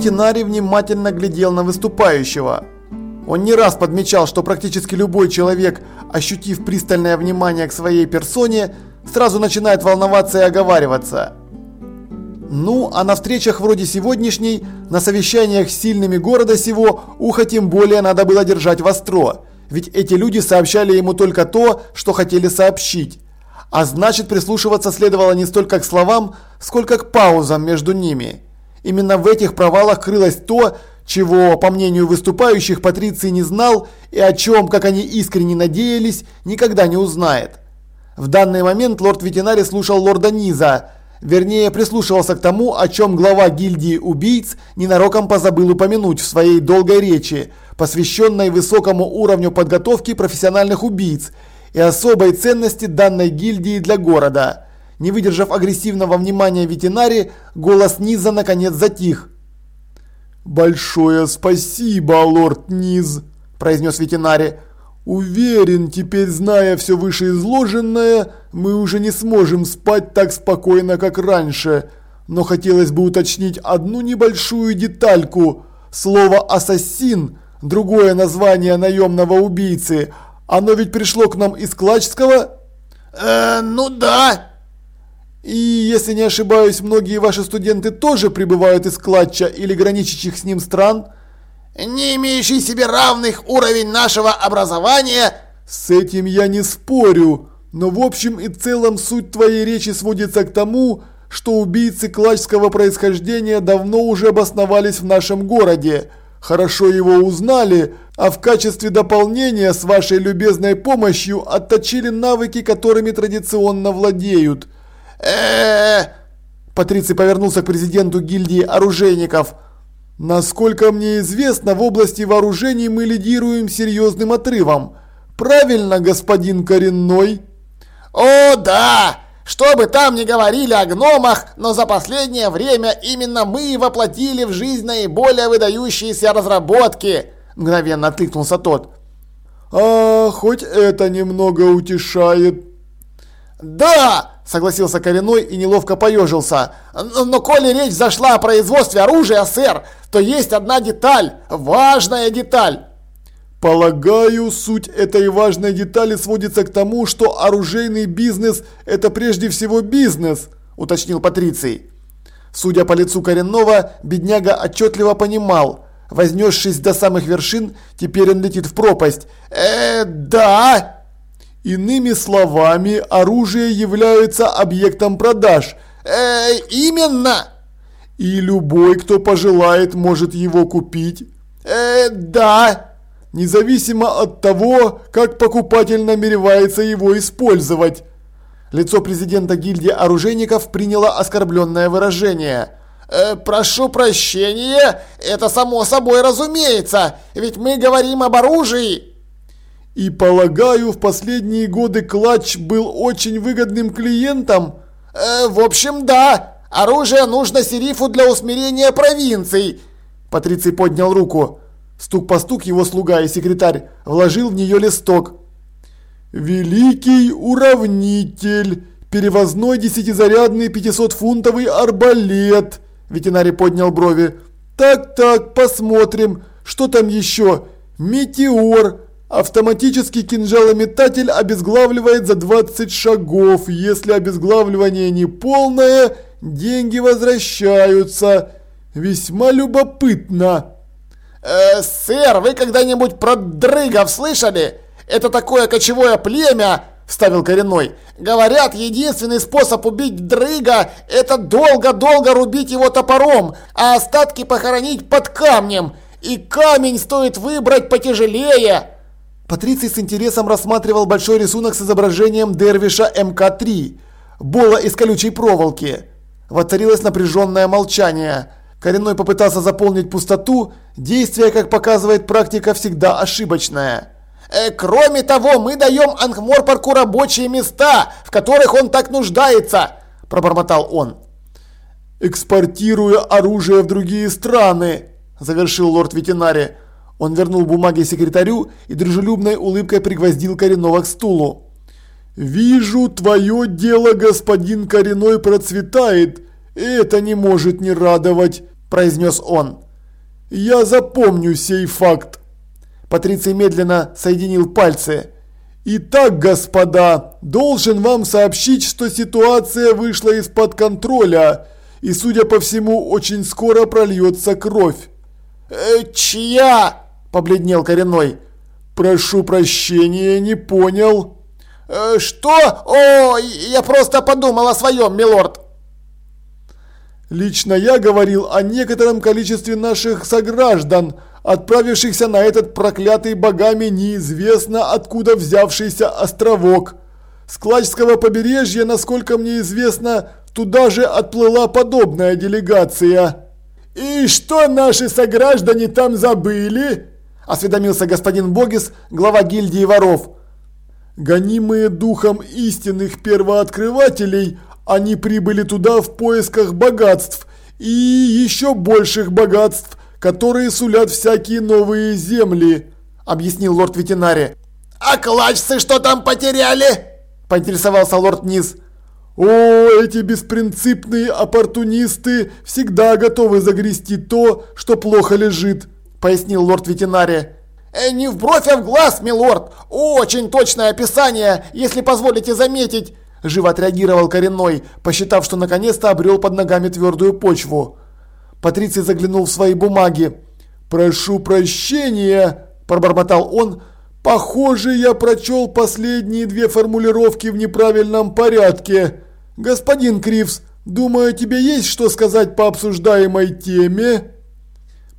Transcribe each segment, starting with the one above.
ветеринарий внимательно глядел на выступающего. Он не раз подмечал, что практически любой человек, ощутив пристальное внимание к своей персоне, сразу начинает волноваться и оговариваться. Ну, а на встречах вроде сегодняшней, на совещаниях с сильными города сего, ухо тем более надо было держать востро. Ведь эти люди сообщали ему только то, что хотели сообщить. А значит, прислушиваться следовало не столько к словам, сколько к паузам между ними. Именно в этих провалах крылось то, чего, по мнению выступающих, Патриций не знал и о чем, как они искренне надеялись, никогда не узнает. В данный момент лорд Ветенари слушал лорда Низа, вернее прислушивался к тому, о чем глава гильдии убийц ненароком позабыл упомянуть в своей долгой речи, посвященной высокому уровню подготовки профессиональных убийц и особой ценности данной гильдии для города. Не выдержав агрессивного внимания ветеринари, голос Низа наконец затих. «Большое спасибо, лорд Низ», – произнес ветеринари. «Уверен, теперь зная все вышеизложенное, мы уже не сможем спать так спокойно, как раньше. Но хотелось бы уточнить одну небольшую детальку. Слово «ассасин» – другое название наемного убийцы – оно ведь пришло к нам из Клачского? Э, ну да. И если не ошибаюсь, многие ваши студенты тоже прибывают из Клатча или граничащих с ним стран? Не имеющий себе равных уровень нашего образования? С этим я не спорю. Но в общем и целом суть твоей речи сводится к тому, что убийцы клачского происхождения давно уже обосновались в нашем городе хорошо его узнали, а в качестве дополнения с вашей любезной помощью отточили навыки, которыми традиционно владеют. Э Патриций повернулся к президенту гильдии оружейников. Насколько мне известно, в области вооружений мы лидируем серьезным отрывом. Правильно, господин Коренной? О, да! Что бы там ни говорили о гномах, но за последнее время именно мы воплотили в жизнь наиболее выдающиеся разработки!» Мгновенно откликнулся тот. «А, хоть это немного утешает». «Да!» – согласился Коренной и неловко поежился. «Но коли речь зашла о производстве оружия, сэр, то есть одна деталь, важная деталь!» Полагаю, суть этой важной детали сводится к тому, что оружейный бизнес – это прежде всего бизнес, уточнил Патриций. Судя по лицу коренного, бедняга отчетливо понимал. Вознесшись до самых вершин, теперь он летит в пропасть. э да. Иными словами, оружие является объектом продаж. э именно. И любой, кто пожелает, может его купить. э да независимо от того, как покупатель намеревается его использовать. Лицо президента гильдии оружейников приняло оскорбленное выражение. Э, «Прошу прощения, это само собой разумеется, ведь мы говорим об оружии». «И полагаю, в последние годы Клатч был очень выгодным клиентом?» э, «В общем, да. Оружие нужно Серифу для усмирения провинций». Патриций поднял руку. Стук по стук его слуга и секретарь вложил в нее листок. «Великий уравнитель! Перевозной десятизарядный 500-фунтовый арбалет!» Ветеринарий поднял брови. «Так-так, посмотрим, что там еще? Метеор! Автоматический кинжалометатель обезглавливает за 20 шагов. Если обезглавливание не полное, деньги возвращаются. Весьма любопытно!» Э, сэр, вы когда-нибудь про дрыгов слышали? Это такое кочевое племя, вставил коренной. Говорят, единственный способ убить дрыга – это долго-долго рубить его топором, а остатки похоронить под камнем. И камень стоит выбрать потяжелее. Патриций с интересом рассматривал большой рисунок с изображением Дервиша МК-3, Бола из колючей проволоки. Воцарилось напряженное молчание. Коренной попытался заполнить пустоту, действие, как показывает практика, всегда ошибочное. Э, кроме того, мы даем Ангморпарку рабочие места, в которых он так нуждается, пробормотал он. Экспортируя оружие в другие страны, завершил лорд ветеринари. Он вернул бумаги секретарю и дружелюбной улыбкой пригвоздил Коренного к стулу. «Вижу, твое дело, господин Коренной, процветает. Это не может не радовать произнес он. Я запомню сей факт. Патриций медленно соединил пальцы. Итак, господа, должен вам сообщить, что ситуация вышла из-под контроля, и, судя по всему, очень скоро прольется кровь. «Э, «Чья?» – побледнел Коренной. «Прошу прощения, не понял». Э, «Что? О, я просто подумал о своем, милорд». Лично я говорил о некотором количестве наших сограждан, отправившихся на этот проклятый богами неизвестно откуда взявшийся островок. С побережья, насколько мне известно, туда же отплыла подобная делегация. «И что наши сограждане там забыли?» – осведомился господин Богис, глава гильдии воров. «Гонимые духом истинных первооткрывателей – они прибыли туда в поисках богатств и еще больших богатств, которые сулят всякие новые земли», – объяснил лорд ветеринари. «А клачцы что там потеряли?» – поинтересовался лорд Низ. «О, эти беспринципные оппортунисты всегда готовы загрести то, что плохо лежит», – пояснил лорд ветеринари. Э, «Не в бровь, а в глаз, милорд! Очень точное описание, если позволите заметить!» Живо отреагировал Коренной, посчитав, что наконец-то обрел под ногами твердую почву. Патриций заглянул в свои бумаги. «Прошу прощения», – пробормотал он. «Похоже, я прочел последние две формулировки в неправильном порядке. Господин Кривс, думаю, тебе есть что сказать по обсуждаемой теме?»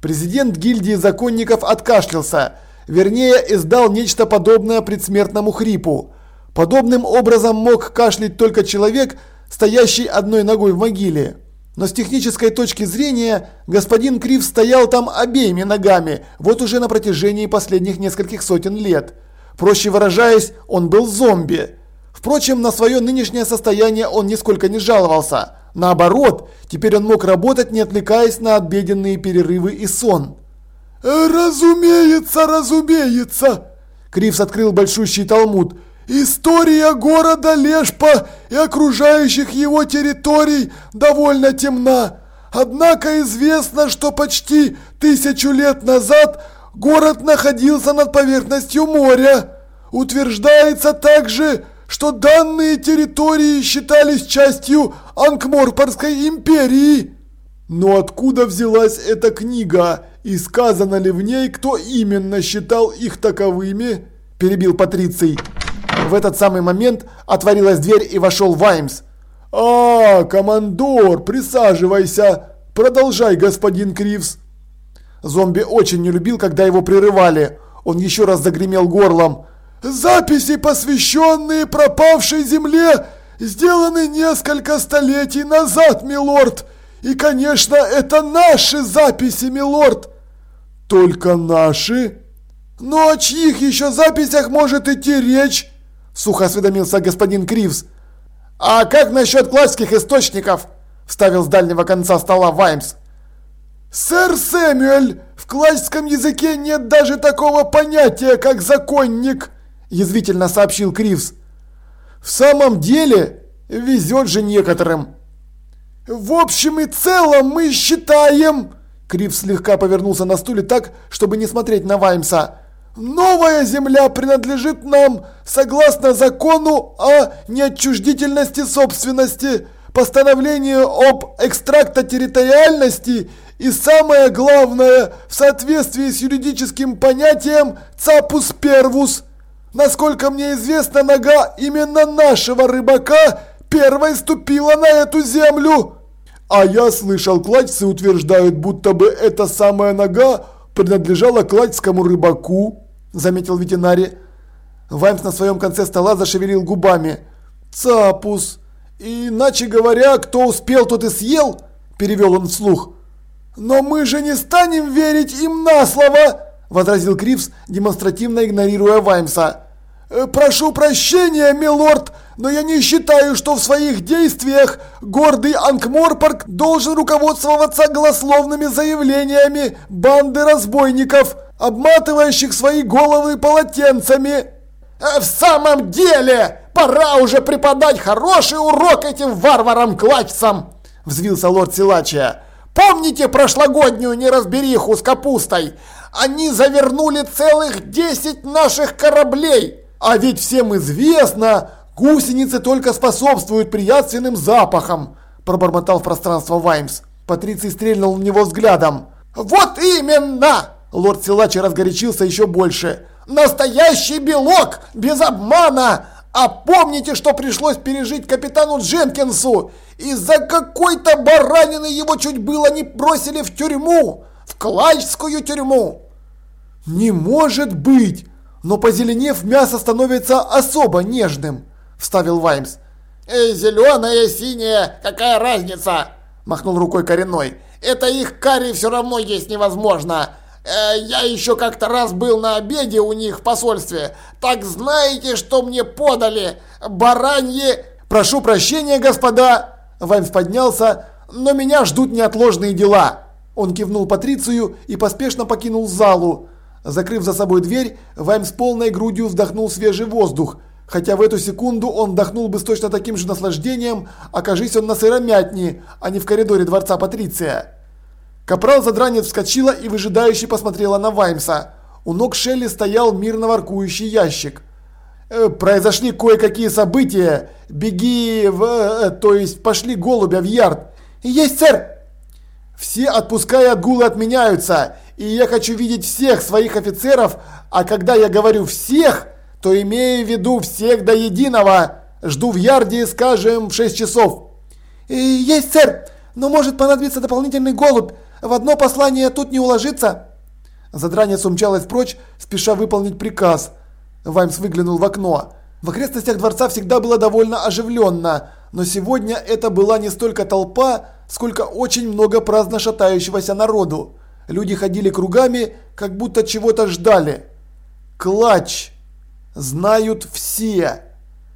Президент гильдии законников откашлялся, вернее, издал нечто подобное предсмертному хрипу. Подобным образом мог кашлять только человек, стоящий одной ногой в могиле. Но с технической точки зрения господин Крив стоял там обеими ногами, вот уже на протяжении последних нескольких сотен лет. Проще выражаясь, он был зомби. Впрочем, на свое нынешнее состояние он нисколько не жаловался. Наоборот, теперь он мог работать, не отвлекаясь на обеденные перерывы и сон. «Разумеется, разумеется!» Кривс открыл большущий талмуд – История города Лешпа и окружающих его территорий довольно темна. Однако известно, что почти тысячу лет назад город находился над поверхностью моря. Утверждается также, что данные территории считались частью Анкморпорской империи. Но откуда взялась эта книга и сказано ли в ней, кто именно считал их таковыми? Перебил Патриций. В этот самый момент отворилась дверь и вошел Ваймс. «А, командор, присаживайся! Продолжай, господин Кривс!» Зомби очень не любил, когда его прерывали. Он еще раз загремел горлом. «Записи, посвященные пропавшей земле, сделаны несколько столетий назад, милорд! И, конечно, это наши записи, милорд!» «Только наши?» «Но о чьих еще записях может идти речь?» Сухо осведомился господин Кривс. «А как насчет классических источников?» Вставил с дальнего конца стола Ваймс. «Сэр Сэмюэль, в классическом языке нет даже такого понятия, как законник», язвительно сообщил Кривс. «В самом деле, везет же некоторым». «В общем и целом мы считаем...» Кривс слегка повернулся на стуле так, чтобы не смотреть на Ваймса. Новая земля принадлежит нам согласно закону о неотчуждительности собственности, постановлению об экстрактотерриториальности и самое главное, в соответствии с юридическим понятием «цапус первус». Насколько мне известно, нога именно нашего рыбака первой ступила на эту землю. А я слышал, кладьцы утверждают, будто бы эта самая нога принадлежала кладьскому рыбаку, заметил ветеринарий. Ваймс на своем конце стола зашевелил губами. «Цапус! Иначе говоря, кто успел, тот и съел?» – перевел он вслух. «Но мы же не станем верить им на слово!» – возразил Кривс, демонстративно игнорируя Ваймса. Э, «Прошу прощения, милорд, но я не считаю, что в своих действиях гордый Анкморпорг должен руководствоваться голословными заявлениями банды разбойников, обматывающих свои головы полотенцами». Э, «В самом деле, пора уже преподать хороший урок этим варварам-клачцам!» – взвился лорд Силачия. Помните прошлогоднюю неразбериху с капустой? Они завернули целых 10 наших кораблей. А ведь всем известно, гусеницы только способствуют приятственным запахам, пробормотал в пространство Ваймс. Патриций стрельнул в него взглядом. Вот именно! Лорд Силачи разгорячился еще больше. Настоящий белок, без обмана! А помните, что пришлось пережить капитану Дженкинсу? Из-за какой-то баранины его чуть было не бросили в тюрьму! В Клайчскую тюрьму! Не может быть! Но позеленев, мясо становится особо нежным, вставил Ваймс. Эй, зеленое, синее, какая разница? Махнул рукой коренной. Это их карри все равно есть невозможно. Э, я еще как-то раз был на обеде у них в посольстве. Так знаете, что мне подали? Баранье... Прошу прощения, господа. Ваймс поднялся, но меня ждут неотложные дела. Он кивнул Патрицию и поспешно покинул залу. Закрыв за собой дверь, Ваймс полной грудью вдохнул свежий воздух, хотя в эту секунду он вдохнул бы с точно таким же наслаждением, окажись он на сыромятне, а не в коридоре дворца Патриция. Капрал Задранец вскочила и выжидающе посмотрела на Ваймса. У ног Шелли стоял мирно воркующий ящик. «Э, «Произошли кое-какие события. Беги в... Э, то есть пошли голубя в ярд». «Есть, сэр!» «Все отпуска и отгулы отменяются, и я хочу видеть всех своих офицеров, а когда я говорю «всех», то имею в виду всех до единого. Жду в ярде, скажем, в 6 часов». «Есть, сэр, но может понадобиться дополнительный голубь. В одно послание тут не уложится. Задранец умчалась прочь, спеша выполнить приказ. Ваймс выглянул в окно. В окрестностях дворца всегда было довольно оживленно, но сегодня это была не столько толпа, сколько очень много праздно шатающегося народу. Люди ходили кругами, как будто чего-то ждали. Клатч. Знают все.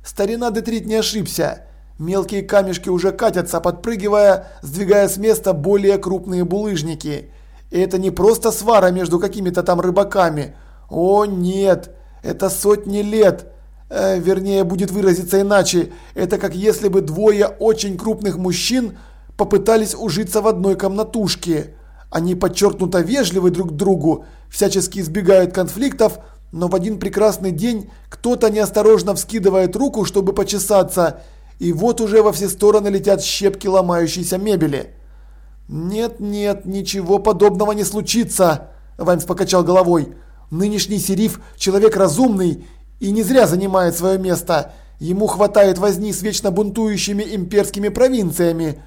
Старина Детрит не ошибся. Мелкие камешки уже катятся, подпрыгивая, сдвигая с места более крупные булыжники. И это не просто свара между какими-то там рыбаками. О нет, это сотни лет. Э, вернее, будет выразиться иначе. Это как если бы двое очень крупных мужчин попытались ужиться в одной комнатушке. Они подчеркнуто вежливы друг к другу, всячески избегают конфликтов, но в один прекрасный день кто-то неосторожно вскидывает руку, чтобы почесаться – и вот уже во все стороны летят щепки ломающейся мебели. «Нет, нет, ничего подобного не случится», – Ваймс покачал головой. «Нынешний сериф – человек разумный и не зря занимает свое место. Ему хватает возни с вечно бунтующими имперскими провинциями.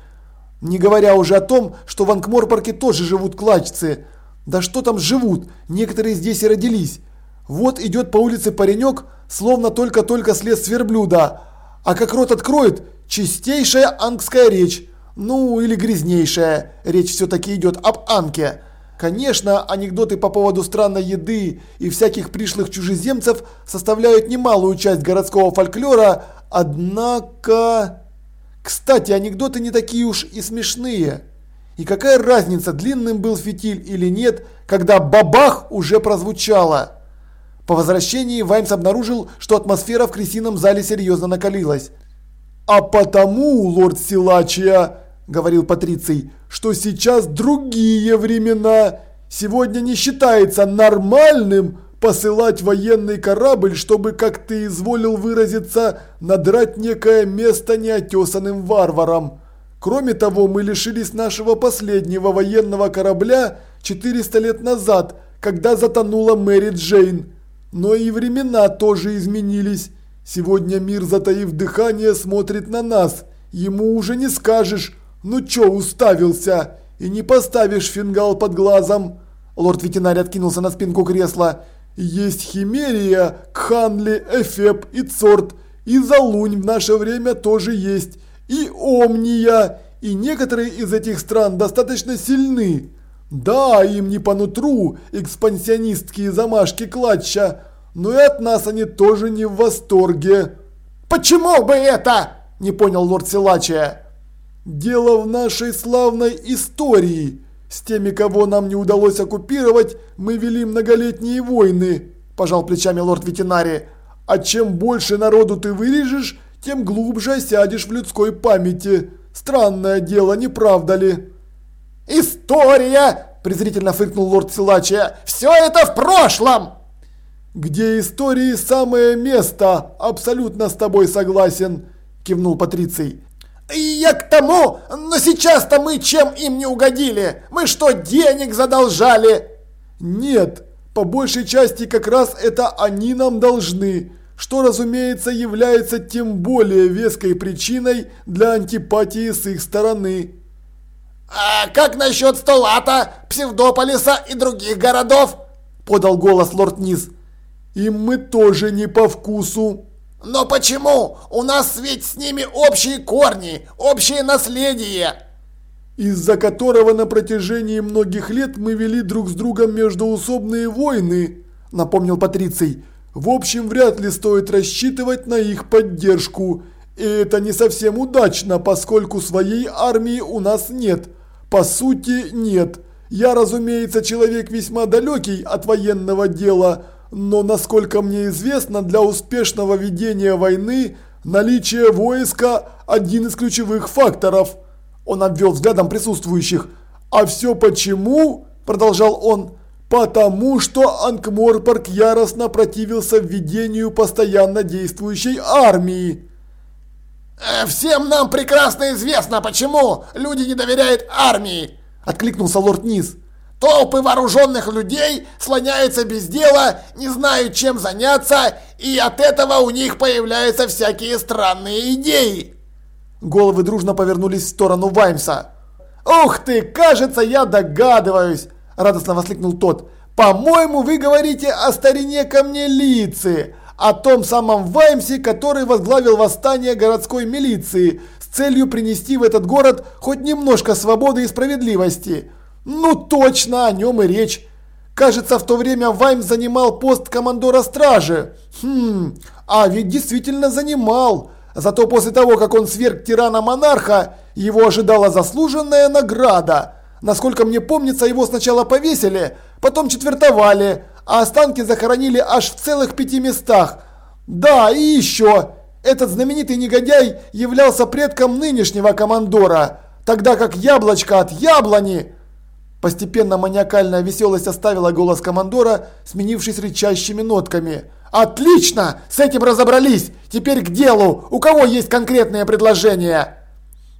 Не говоря уже о том, что в Анкморпорке тоже живут клачцы. Да что там живут, некоторые здесь и родились. Вот идет по улице паренек, словно только-только слез с верблюда, а как рот откроет, чистейшая ангская речь. Ну, или грязнейшая. Речь все-таки идет об анке. Конечно, анекдоты по поводу странной еды и всяких пришлых чужеземцев составляют немалую часть городского фольклора, однако... Кстати, анекдоты не такие уж и смешные. И какая разница, длинным был фитиль или нет, когда бабах уже прозвучало. По возвращении Ваймс обнаружил, что атмосфера в крысином зале серьезно накалилась. «А потому, лорд Силачия, — говорил Патриций, — что сейчас другие времена. Сегодня не считается нормальным посылать военный корабль, чтобы, как ты изволил выразиться, надрать некое место неотесанным варварам. Кроме того, мы лишились нашего последнего военного корабля 400 лет назад, когда затонула Мэри Джейн. Но и времена тоже изменились. Сегодня мир, затаив дыхание, смотрит на нас. Ему уже не скажешь, ну чё уставился, и не поставишь фингал под глазом. Лорд ветеринарий откинулся на спинку кресла. Есть Химерия, Кханли, Эфеп и Цорт. И Залунь в наше время тоже есть. И Омния. И некоторые из этих стран достаточно сильны. Да, им не по нутру экспансионистские замашки клатча, но и от нас они тоже не в восторге. Почему бы это? Не понял лорд Силачия. Дело в нашей славной истории. С теми, кого нам не удалось оккупировать, мы вели многолетние войны, пожал плечами лорд ветеринарий. А чем больше народу ты вырежешь, тем глубже сядешь в людской памяти. Странное дело, не правда ли? «История!» – презрительно фыркнул лорд Силачия. «Все это в прошлом!» «Где истории самое место, абсолютно с тобой согласен», – кивнул Патриций. «Я к тому, но сейчас-то мы чем им не угодили? Мы что, денег задолжали?» «Нет, по большей части как раз это они нам должны, что, разумеется, является тем более веской причиной для антипатии с их стороны». «А как насчет Столата, Псевдополиса и других городов?» – подал голос лорд Низ. «Им мы тоже не по вкусу». «Но почему? У нас ведь с ними общие корни, общее наследие!» из-за которого на протяжении многих лет мы вели друг с другом междоусобные войны, напомнил Патриций. В общем, вряд ли стоит рассчитывать на их поддержку. И это не совсем удачно, поскольку своей армии у нас нет. По сути, нет. Я, разумеется, человек весьма далекий от военного дела, но, насколько мне известно, для успешного ведения войны наличие войска – один из ключевых факторов – он обвел взглядом присутствующих. «А все почему?» – продолжал он. «Потому что Анкморпорг яростно противился введению постоянно действующей армии». «Э, «Всем нам прекрасно известно, почему люди не доверяют армии!» – откликнулся лорд Низ. «Толпы вооруженных людей слоняются без дела, не знают чем заняться, и от этого у них появляются всякие странные идеи!» Головы дружно повернулись в сторону Ваймса. «Ух ты, кажется, я догадываюсь!» – радостно воскликнул тот. «По-моему, вы говорите о старине камнелицы, о том самом Ваймсе, который возглавил восстание городской милиции с целью принести в этот город хоть немножко свободы и справедливости. Ну точно, о нем и речь. Кажется, в то время Ваймс занимал пост командора стражи. Хм, а ведь действительно занимал. Зато после того, как он сверг тирана-монарха, его ожидала заслуженная награда. Насколько мне помнится, его сначала повесили, потом четвертовали, а останки захоронили аж в целых пяти местах. Да, и еще. Этот знаменитый негодяй являлся предком нынешнего командора, тогда как яблочко от яблони... Постепенно маниакальная веселость оставила голос командора, сменившись рычащими нотками – «Отлично! С этим разобрались! Теперь к делу! У кого есть конкретные предложения?»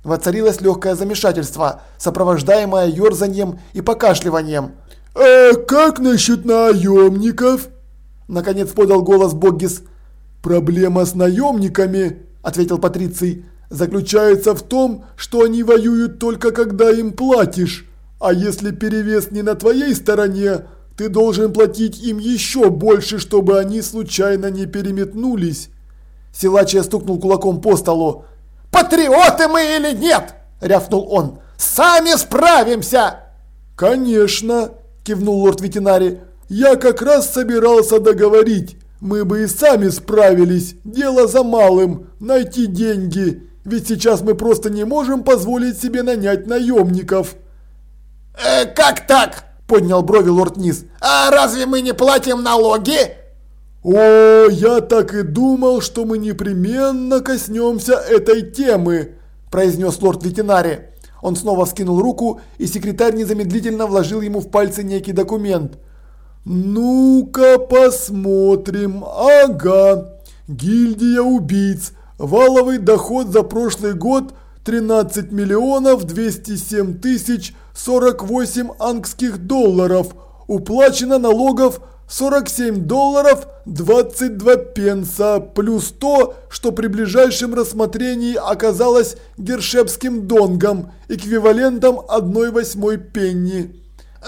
Воцарилось легкое замешательство, сопровождаемое ерзанием и покашливанием. «А как насчет наемников?» Наконец подал голос Боггис. «Проблема с наемниками», – ответил Патриций, – «заключается в том, что они воюют только когда им платишь. А если перевес не на твоей стороне, ты должен платить им еще больше, чтобы они случайно не переметнулись. Силачия стукнул кулаком по столу. «Патриоты мы или нет?» – рявкнул он. «Сами справимся!» «Конечно!» – кивнул лорд ветеринари. «Я как раз собирался договорить. Мы бы и сами справились. Дело за малым – найти деньги. Ведь сейчас мы просто не можем позволить себе нанять наемников». «Э, «Как так?» поднял брови лорд Низ. «А разве мы не платим налоги?» «О, я так и думал, что мы непременно коснемся этой темы», произнес лорд ветеринари. Он снова скинул руку, и секретарь незамедлительно вложил ему в пальцы некий документ. «Ну-ка посмотрим. Ага. Гильдия убийц. Валовый доход за прошлый год 13 миллионов 207 тысяч 48 ангских долларов. Уплачено налогов 47 долларов 22 пенса, плюс то, что при ближайшем рассмотрении оказалось гершепским донгом, эквивалентом 1 восьмой пенни.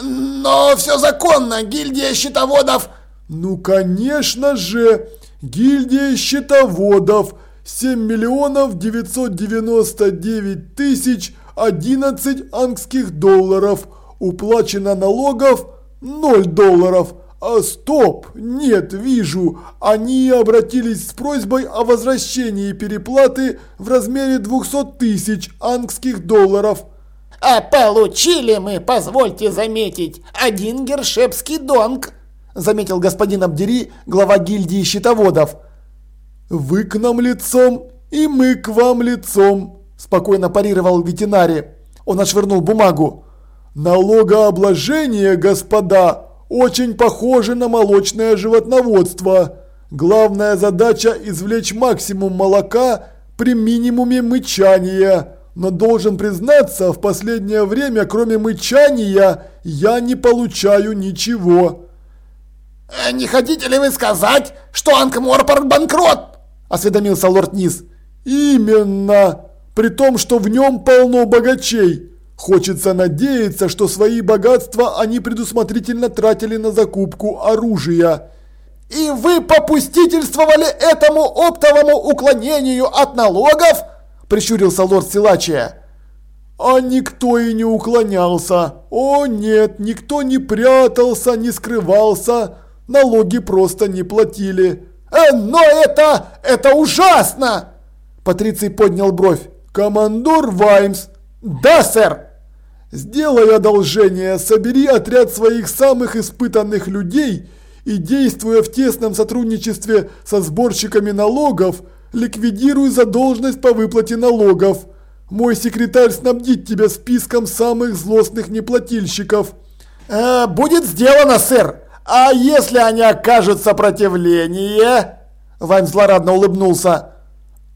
Но все законно, гильдия счетоводов... Ну конечно же, гильдия счетоводов, 7 миллионов 999 тысяч 11 ангских долларов. Уплачено налогов 0 долларов. А стоп, нет, вижу, они обратились с просьбой о возвращении переплаты в размере 200 тысяч ангских долларов. А получили мы, позвольте заметить, один гершепский донг, заметил господин Абдери, глава гильдии счетоводов. Вы к нам лицом, и мы к вам лицом, спокойно парировал ветеринари. Он отшвырнул бумагу. Налогообложение, господа, очень похоже на молочное животноводство. Главная задача извлечь максимум молока при минимуме мычания. Но должен признаться, в последнее время, кроме мычания, я не получаю ничего. Э, «Не хотите ли вы сказать, что Анкморпорг банкрот?» – осведомился лорд Низ. «Именно! При том, что в нем полно богачей. Хочется надеяться, что свои богатства они предусмотрительно тратили на закупку оружия». «И вы попустительствовали этому оптовому уклонению от налогов?» – прищурился лорд Силачия. А никто и не уклонялся. О нет, никто не прятался, не скрывался налоги просто не платили. Э, но это, это ужасно! Патриций поднял бровь. Командор Ваймс. Да, сэр. Сделай одолжение, собери отряд своих самых испытанных людей и, действуя в тесном сотрудничестве со сборщиками налогов, ликвидируй задолженность по выплате налогов. Мой секретарь снабдит тебя списком самых злостных неплательщиков. Э, будет сделано, сэр. «А если они окажут сопротивление?» Вайм злорадно улыбнулся.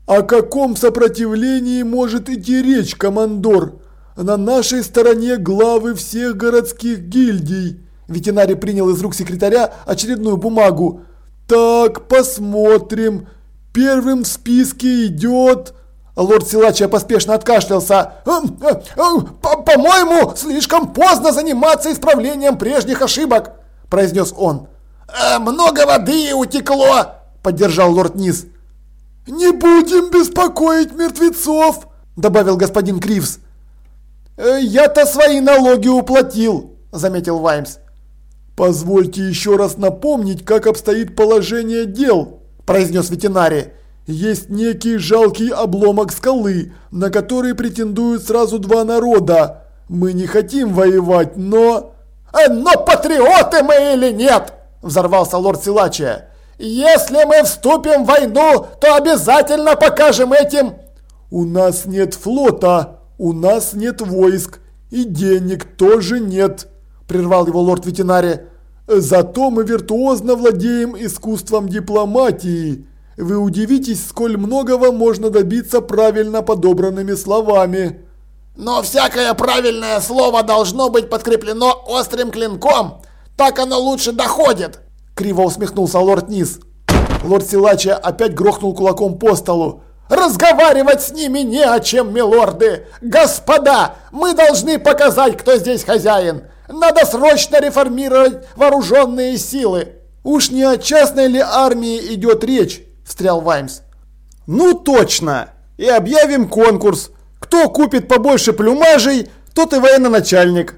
«О каком сопротивлении может идти речь, командор? На нашей стороне главы всех городских гильдий». Ветеринарий принял из рук секретаря очередную бумагу. «Так, посмотрим. Первым в списке идет...» Лорд Силача поспешно откашлялся. «Эм, э, э, «По-моему, слишком поздно заниматься исправлением прежних ошибок!» – произнес он. «Э, «Много воды утекло!» – поддержал лорд Низ. «Не будем беспокоить мертвецов!» – добавил господин Кривс. «Э, «Я-то свои налоги уплатил», – заметил Ваймс. «Позвольте еще раз напомнить, как обстоит положение дел», – произнес ветеринарий. «Есть некий жалкий обломок скалы, на который претендуют сразу два народа. Мы не хотим воевать, но...» Э, «Но патриоты мы или нет?» – взорвался лорд Силачия. «Если мы вступим в войну, то обязательно покажем этим...» «У нас нет флота, у нас нет войск, и денег тоже нет», – прервал его лорд ветеринарий. «Зато мы виртуозно владеем искусством дипломатии. Вы удивитесь, сколь многого можно добиться правильно подобранными словами». Но всякое правильное слово должно быть подкреплено острым клинком. Так оно лучше доходит. Криво усмехнулся лорд Низ. Лорд Силача опять грохнул кулаком по столу. «Разговаривать с ними не о чем, милорды! Господа, мы должны показать, кто здесь хозяин! Надо срочно реформировать вооруженные силы!» «Уж не о частной ли армии идет речь?» – встрял Ваймс. «Ну точно! И объявим конкурс! Кто купит побольше плюмажей, тот и военно-начальник.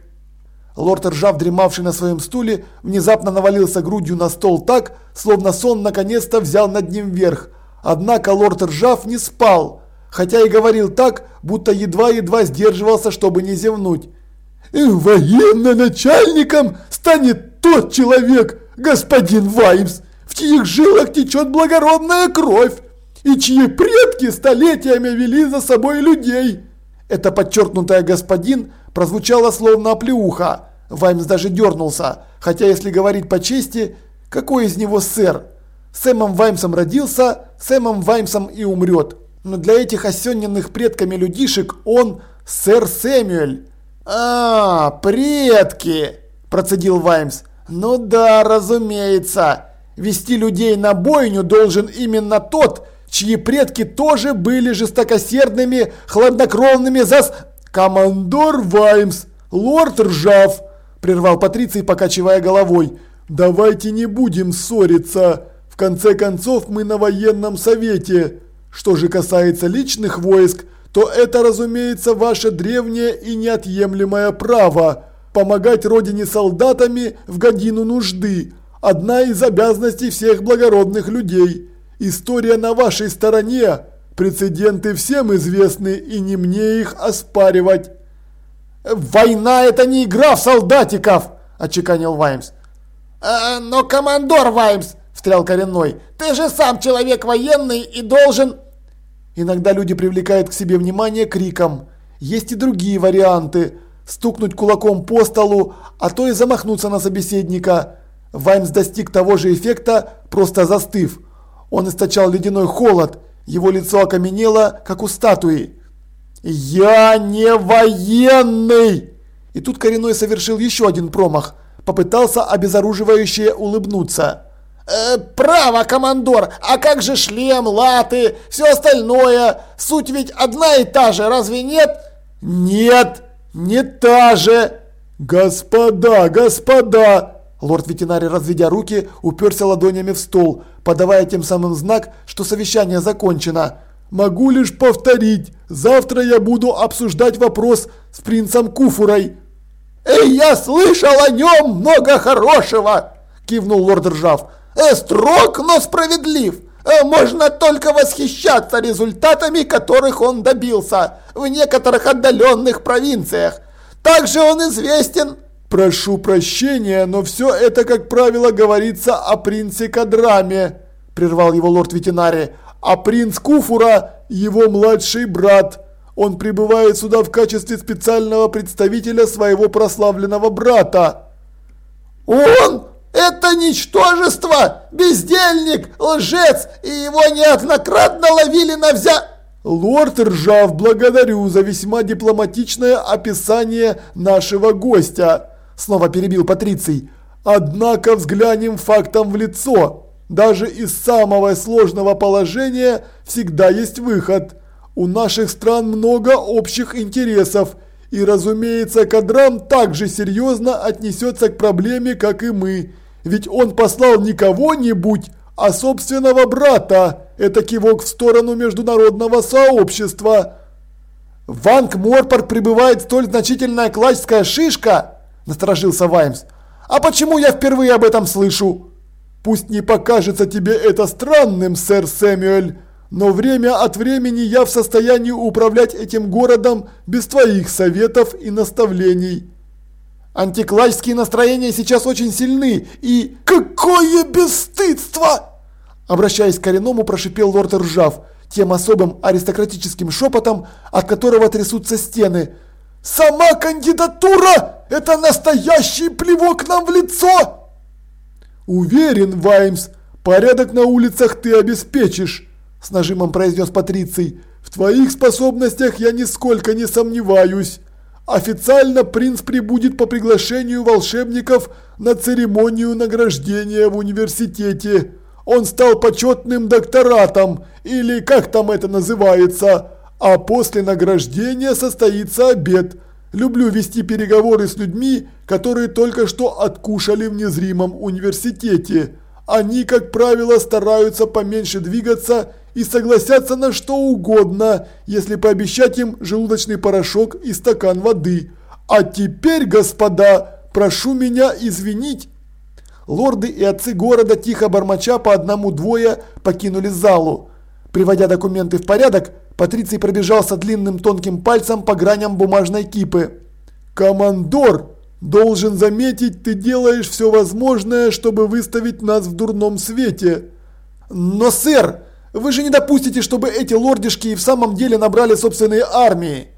Лорд Ржав, дремавший на своем стуле, внезапно навалился грудью на стол так, словно сон наконец-то взял над ним верх. Однако лорд Ржав не спал, хотя и говорил так, будто едва-едва сдерживался, чтобы не зевнуть. «Военно-начальником станет тот человек, господин Ваймс, в чьих жилах течет благородная кровь и чьи предки столетиями вели за собой людей. Это подчеркнутое господин прозвучало словно оплеуха. Ваймс даже дернулся, хотя если говорить по чести, какой из него сэр? Сэмом Ваймсом родился, Сэмом Ваймсом и умрет. Но для этих осененных предками людишек он сэр Сэмюэль. «А, предки!» – процедил Ваймс. «Ну да, разумеется. Вести людей на бойню должен именно тот, чьи предки тоже были жестокосердными, хладнокровными зас... «Командор Ваймс, лорд Ржав!» – прервал Патриций, покачивая головой. «Давайте не будем ссориться. В конце концов, мы на военном совете. Что же касается личных войск, то это, разумеется, ваше древнее и неотъемлемое право – помогать родине солдатами в годину нужды. Одна из обязанностей всех благородных людей. История на вашей стороне. Прецеденты всем известны, и не мне их оспаривать. «Война – это не игра в солдатиков!» – отчеканил Ваймс. «Э, «Но, командор Ваймс!» – встрял Коренной. «Ты же сам человек военный и должен...» Иногда люди привлекают к себе внимание криком. Есть и другие варианты. стукнуть кулаком по столу, а то и замахнуться на собеседника. Ваймс достиг того же эффекта, просто застыв. Он источал ледяной холод, его лицо окаменело, как у статуи. «Я не военный!» И тут Коренной совершил еще один промах. Попытался обезоруживающе улыбнуться. Э, «Право, командор, а как же шлем, латы, все остальное? Суть ведь одна и та же, разве нет?» «Нет, не та же!» «Господа, господа!» Лорд-ветеринарий, разведя руки, уперся ладонями в стол, подавая тем самым знак, что совещание закончено. «Могу лишь повторить, завтра я буду обсуждать вопрос с принцем Куфурой». «Эй, я слышал о нем много хорошего!» – кивнул лорд Ржав. Э, строг, но справедлив. Э, можно только восхищаться результатами, которых он добился в некоторых отдаленных провинциях. Также он известен... Прошу прощения, но все это, как правило, говорится о принце Кадраме, прервал его лорд Ветинари. А принц Куфура – его младший брат. Он прибывает сюда в качестве специального представителя своего прославленного брата. «Он? Это ничтожество, бездельник, лжец, и его неоднократно ловили на взя... Лорд Ржав, благодарю за весьма дипломатичное описание нашего гостя, снова перебил Патриций. Однако взглянем фактам в лицо. Даже из самого сложного положения всегда есть выход. У наших стран много общих интересов, и, разумеется, Кадрам также серьезно отнесется к проблеме, как и мы. Ведь он послал не кого-нибудь, а собственного брата. Это кивок в сторону международного сообщества. В Анкморпорт прибывает столь значительная клачская шишка, насторожился Ваймс. А почему я впервые об этом слышу? Пусть не покажется тебе это странным, сэр Сэмюэль, но время от времени я в состоянии управлять этим городом без твоих советов и наставлений. Антиклачские настроения сейчас очень сильны и... Какое бесстыдство! Обращаясь к коренному, прошипел лорд Ржав, тем особым аристократическим шепотом, от которого трясутся стены. «Сама кандидатура – это настоящий плевок нам в лицо!» «Уверен, Ваймс, порядок на улицах ты обеспечишь», – с нажимом произнес Патриций. «В твоих способностях я нисколько не сомневаюсь». Официально принц прибудет по приглашению волшебников на церемонию награждения в университете. Он стал почетным докторатом, или как там это называется. А после награждения состоится обед. Люблю вести переговоры с людьми, которые только что откушали в незримом университете. Они, как правило, стараются поменьше двигаться и согласятся на что угодно, если пообещать им желудочный порошок и стакан воды. А теперь, господа, прошу меня извинить. Лорды и отцы города, тихо бормоча по одному-двое, покинули залу. Приводя документы в порядок, Патриций пробежался длинным тонким пальцем по граням бумажной кипы. «Командор, должен заметить, ты делаешь все возможное, чтобы выставить нас в дурном свете». «Но, сэр, вы же не допустите, чтобы эти лордишки и в самом деле набрали собственные армии.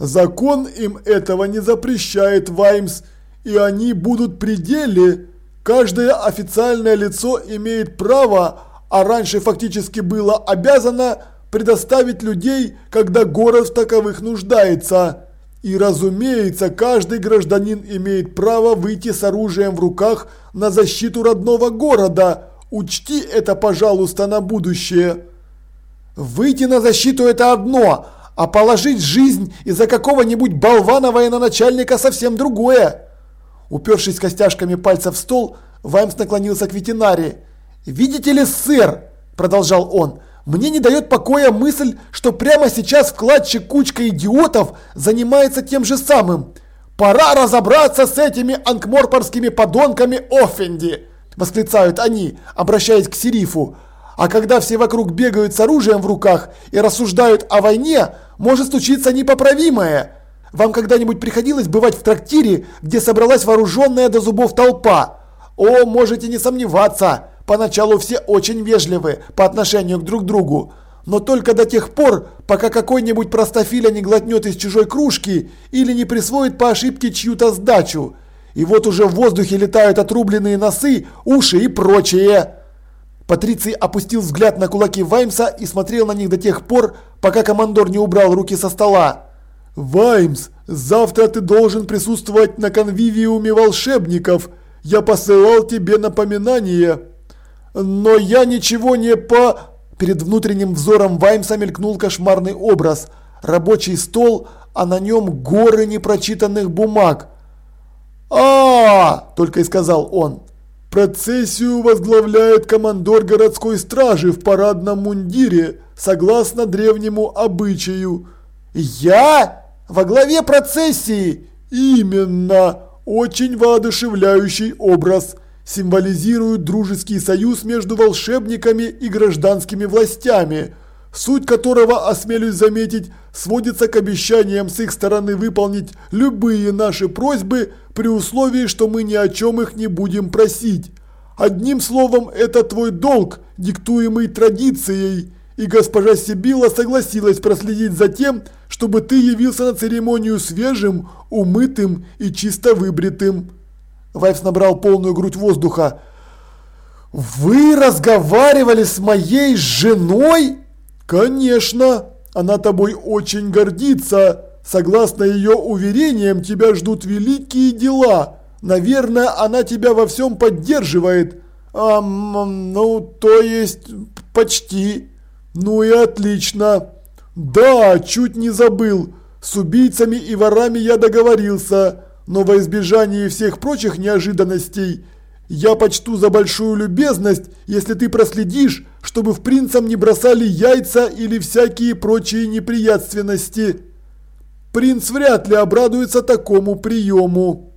Закон им этого не запрещает, Ваймс, и они будут при деле. Каждое официальное лицо имеет право, а раньше фактически было обязано, предоставить людей, когда город в таковых нуждается. И разумеется, каждый гражданин имеет право выйти с оружием в руках на защиту родного города – Учти это, пожалуйста, на будущее. Выйти на защиту это одно, а положить жизнь из-за какого-нибудь болвана военачальника совсем другое. Упершись костяшками пальцев в стол, Ваймс наклонился к ветеринарии. «Видите ли, сэр», – продолжал он, – «мне не дает покоя мысль, что прямо сейчас вкладчик кучка идиотов занимается тем же самым. Пора разобраться с этими анкморпорскими подонками Оффенди». – восклицают они, обращаясь к Серифу. А когда все вокруг бегают с оружием в руках и рассуждают о войне, может случиться непоправимое. Вам когда-нибудь приходилось бывать в трактире, где собралась вооруженная до зубов толпа? О, можете не сомневаться, поначалу все очень вежливы по отношению к друг другу. но только до тех пор, пока какой-нибудь простофиля не глотнет из чужой кружки или не присвоит по ошибке чью-то сдачу. И вот уже в воздухе летают отрубленные носы, уши и прочее. Патриций опустил взгляд на кулаки Ваймса и смотрел на них до тех пор, пока командор не убрал руки со стола. «Ваймс, завтра ты должен присутствовать на конвивиуме волшебников. Я посылал тебе напоминание». «Но я ничего не по...» Перед внутренним взором Ваймса мелькнул кошмарный образ. Рабочий стол, а на нем горы непрочитанных бумаг. а, -а, -а только и сказал он. Процессию возглавляет командор городской стражи в парадном мундире, согласно древнему обычаю. Я? Во главе процессии? Именно. Очень воодушевляющий образ символизируют дружеский союз между волшебниками и гражданскими властями, суть которого, осмелюсь заметить, сводится к обещаниям с их стороны выполнить любые наши просьбы при условии, что мы ни о чем их не будем просить. Одним словом, это твой долг, диктуемый традицией, и госпожа Сибила согласилась проследить за тем, чтобы ты явился на церемонию свежим, умытым и чисто выбритым. Вайфс набрал полную грудь воздуха. «Вы разговаривали с моей женой?» «Конечно! Она тобой очень гордится. Согласно ее уверениям, тебя ждут великие дела. Наверное, она тебя во всем поддерживает». А, ну, то есть, почти. Ну и отлично. Да, чуть не забыл. С убийцами и ворами я договорился. Но во избежание всех прочих неожиданностей, я почту за большую любезность, если ты проследишь, чтобы в принцам не бросали яйца или всякие прочие неприятственности. Принц вряд ли обрадуется такому приему.